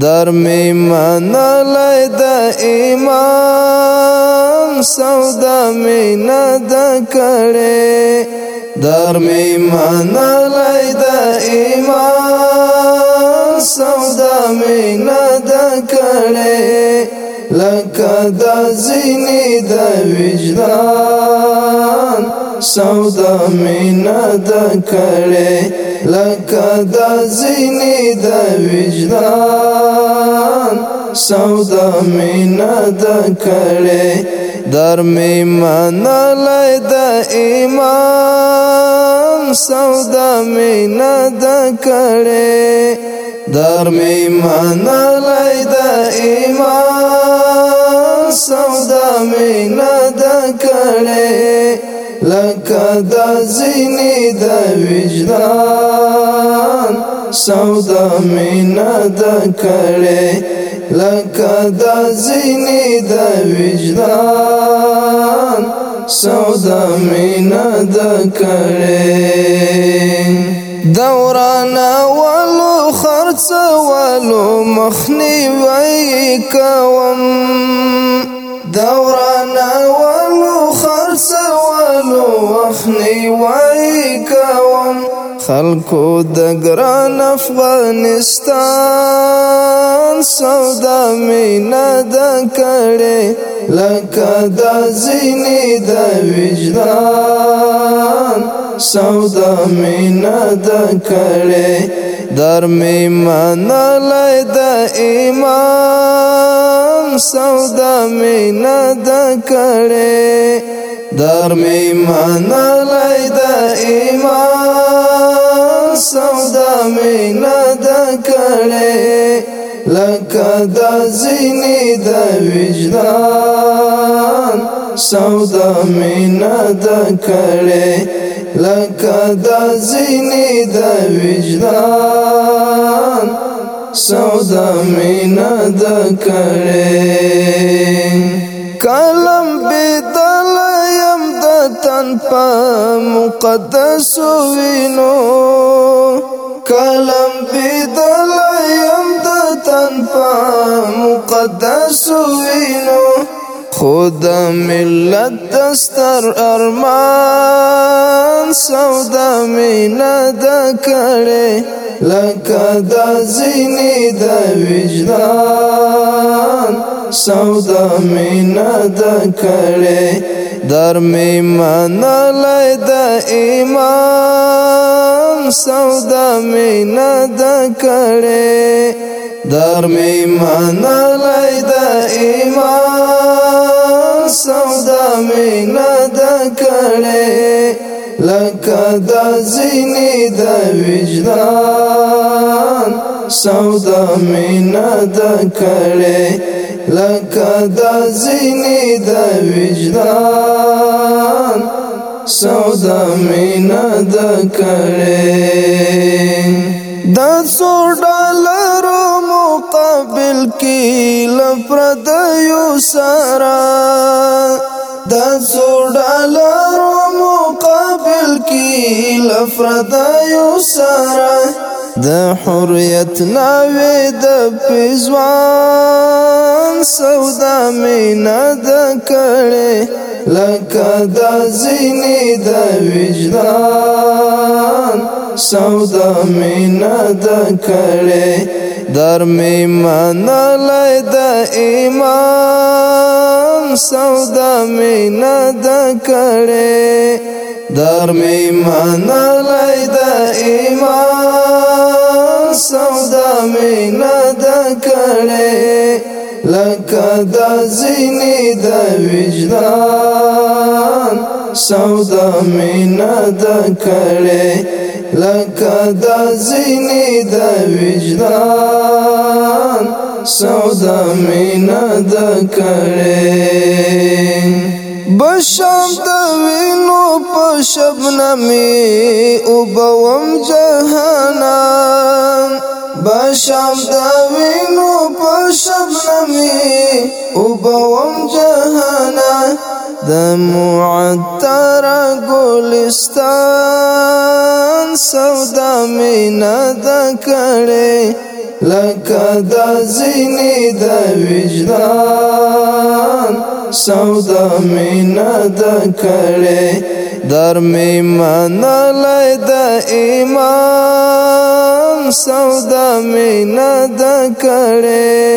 در می منلی د امام سودا می نه د کړې در می منلی د امام سودا می نه د کړې لکه د زینې د وجدان سودا مینا د کړې لکه د زینې د وجدان سودا مینا د کړې در می منلای د ایمان سودا مینا د کړې در می منلای د ایمان سودا مینا د کړې دا زینې د وجدان سودا مینا د کړې لکه دا زینې د وجدان سودا مینا د کړې دوران ولو خرڅ ولو مخنی وای کوم دوران زلزلو وخنی وای کوم خلکو د ګران افغانستان سودا مینا د کړې لکه د زینې د وجدان سودا مینا د کړې در می منلای د ایمان سودا مینا د کړې در می منلی د ایمان سودا می نه د کړې لکه د زینې د وجدان سودا می نه د کړې لکه د زینې د وجدان سودا می نه د کړې کلم بدل يم د تن په مقدس وینو کلم بدل يم د تن په مقدس وینو خود ملت دستر ارمان سودا مینا د کړه لکه د زینې د وجدان سودا مینا د کړې در می منلای د ایمان سودا مینا د کړې در می منلای د ایمان سودا مینا د کړې دا زینې د وجدان سودا مینا د کړې لکه دا زینې د وجدان سودا مینا د کړې د سوډلرو مقابل کې لپردیو سرا د سوډلرو لفردایو سارا د حریت ناوی د پیزوان سودا مینا د کړي لکه د زینی د وجدان سودا مینا د کړي در می منلای د ایمان سودا می نه د کړې در می منلی د ایمان سودا می نه د کړې لکه د زینې د وجدان سودا می نه د کړې لکه د زینې د وجدان سودا می نه د کړې بشم د وینو په شبنمي او بوم جهنم بشم د وینو په شبنمي او بوم جهنم د معطر ګلستان سودا می نه د کړې لکه د زینې د وجدان سودا مینا د کړې در می منلای د ایمان سودا مینا د کړې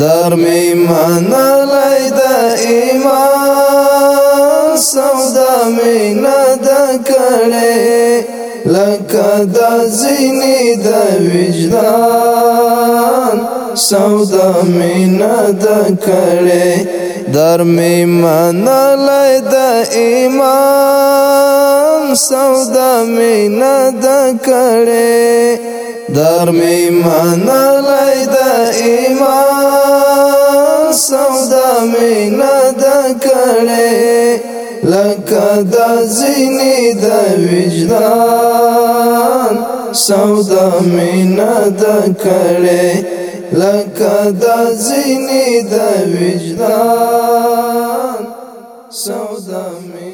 در می منلای د ایمان سودا مینا د کړې لکه د زینې د وجدان سودا مینا د کړې در می منلی د ایمان سودا می نه د کړې در می منلی د ایمان سودا می نه د کړې لکه د زینې د وجدان سودا می نه د کړې لکه دا زینې د وجدان سودا می